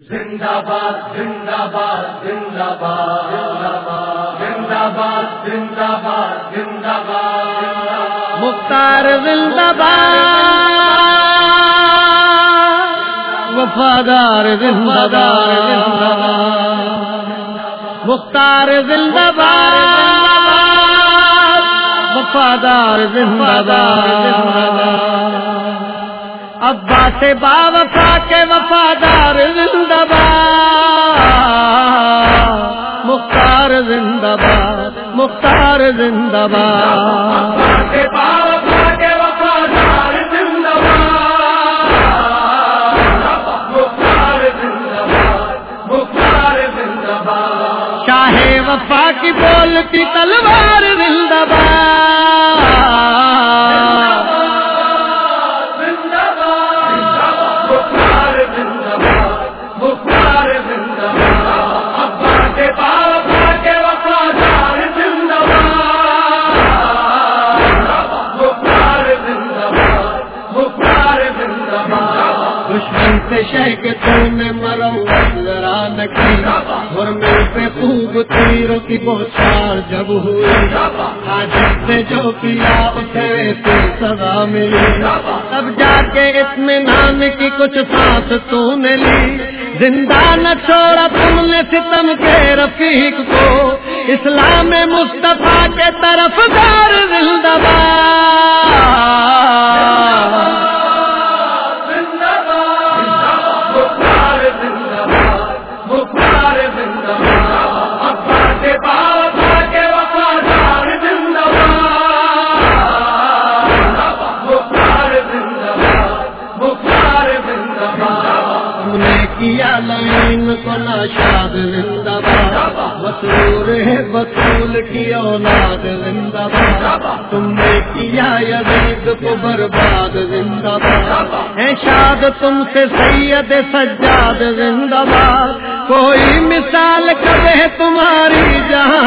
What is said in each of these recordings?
زندہ باد زندہ باد زندہ باد زندہ باد زندہ باد زندہ باد مختار زندہ باد وفادار زندہ باد مختار زندہ باد وفادار زندہ باد ابا سے با وفا کے وفادار زندہ باد مختار زندہ باد مختار زندہ باد۔ کے باپ کے وفادار زندہ باد مختار زندہ باد مختار زندہ باد۔ چاہے وفا کی بولتی تلوار زندہ باد۔ دشمن سے شہ کے تو نے مرو ذرا نکی اور غرمے پہ خوب تیروں کی بوچھار جب ہوئی۔ حاجت سے جو کیا اسے ویسے سزا ملی۔ تب جا کے اس میں اطمینان کی کچھ سانس تو نے لی۔ زندہ نہ چھوڑا تم نے ستم کے رفیق کو۔ اسلام مصطفیٰ کے طرف دار زندہ باد زندہ باد مسرور ہے وصول کی اولاد زندہ باد۔ تم نے کیا یزید کو برباد زندہ باد ہے شاد تم سے سید سجاد زندہ باد۔ کوئی مثال کرے تمہاری جہاں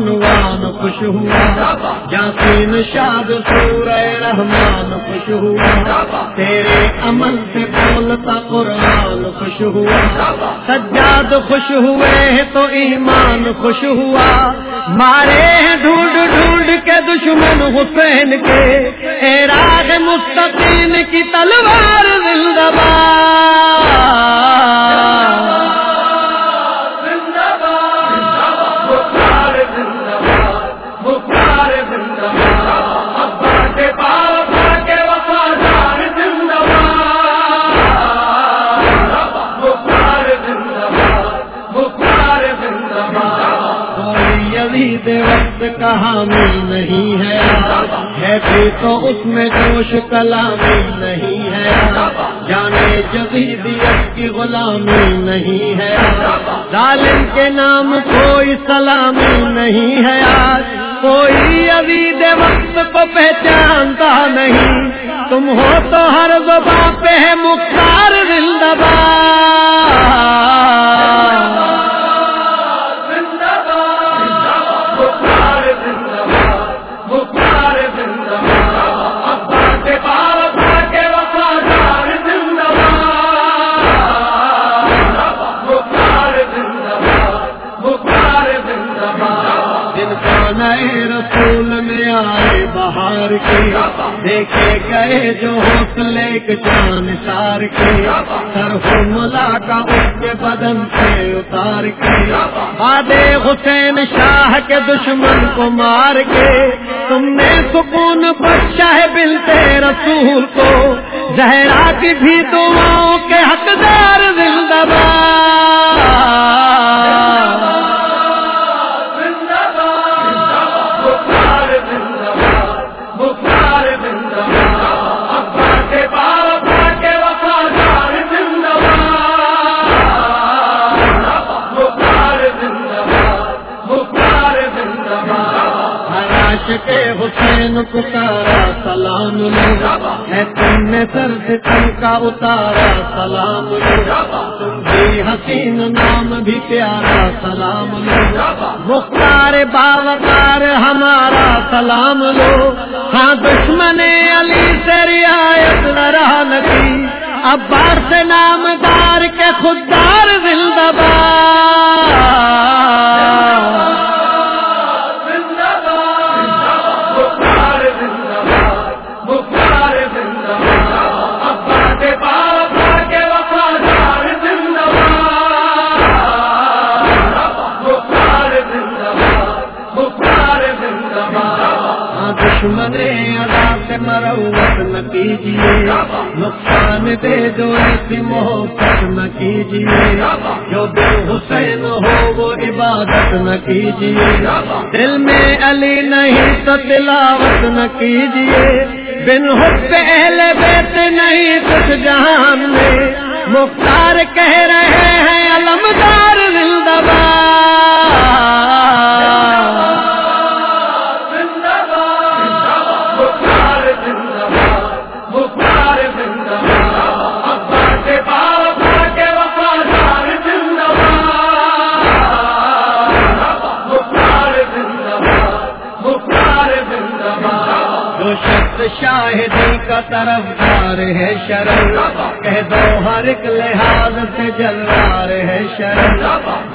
عنوان خوش ہوا۔ یاسین شاد سورہ رحمان، خوش ہوا۔ تیرے عمل سے بولتا قرآن، خوش ہوا۔ سجاد خوش ہوئے تو ایمان، خوش ہوا۔ مارے ہیں ڈھونڈ ڈھونڈ کے دشمن حسین کے۔ اے راگ مستقین کی تلوار زندہ باد۔ کوئی وقت کا حامی نہیں ہے؟ ہے بھی تو اس میں جوش کلامی نہیں ہے۔ جانے جزیدیت کی غلامی نہیں ہے۔ ظالم کے نام کوئی سلامی نہیں ہے۔ آج کوئی یزید وقت کو پہچانتا نہیں۔ تم ہو تو ہر زبان پہ ہے مختار زندہ باد۔ بہار کے۔ دیکھے گئے جو حوصلے کے جان سار کے۔ سر ہو ملا کا اس کے بدن سے اتار کے۔ آدے حسین شاہ کے دشمن کو مار کے۔ تم نے سکون بخشا ہے بلتے رسول کو۔ زہرا کی بھی دعاؤں کے حقدار زندہ باد۔ ہے تم نے سر سے تم کا اتارا سلام تم بھی حسین نام بھی پیارا سلام لو۔ مختار باوکار ہمارا سلام لو۔ ہاں دشمن علی سے رعایت نہ رہا نکی عباس سے نامدار کے خوددار زندہ باد۔ دشمن ادا سے مروت نہ کیجیے نقصان دے دو ایسی محبت نہ کیجیے جو دل حسین ہو وہ عبادت نہ کیجیے دل میں علی نہیں تو تلاوت نہ کیجیے بن حب اہل بیت نہیں کچھ جہان میں۔ مختار کہہ رہے ہیں، علمدار زندہ شاہدی کا طرفدار ہے شرم۔ کہہ دو ہر ایک لحاظ سے جلوار ہے شرم۔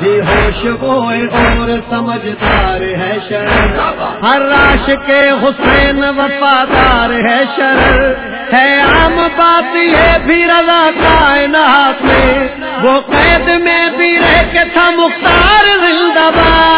جی ہوش گوئے اور سمجھدار ہے شرم۔ ہر راش کے حسین وفادار ہے شرم۔ ہے عام بات یہ بھی رضا کائنات میں۔ وہ قید میں بھی رہ کے تھا مختار زندہ باد۔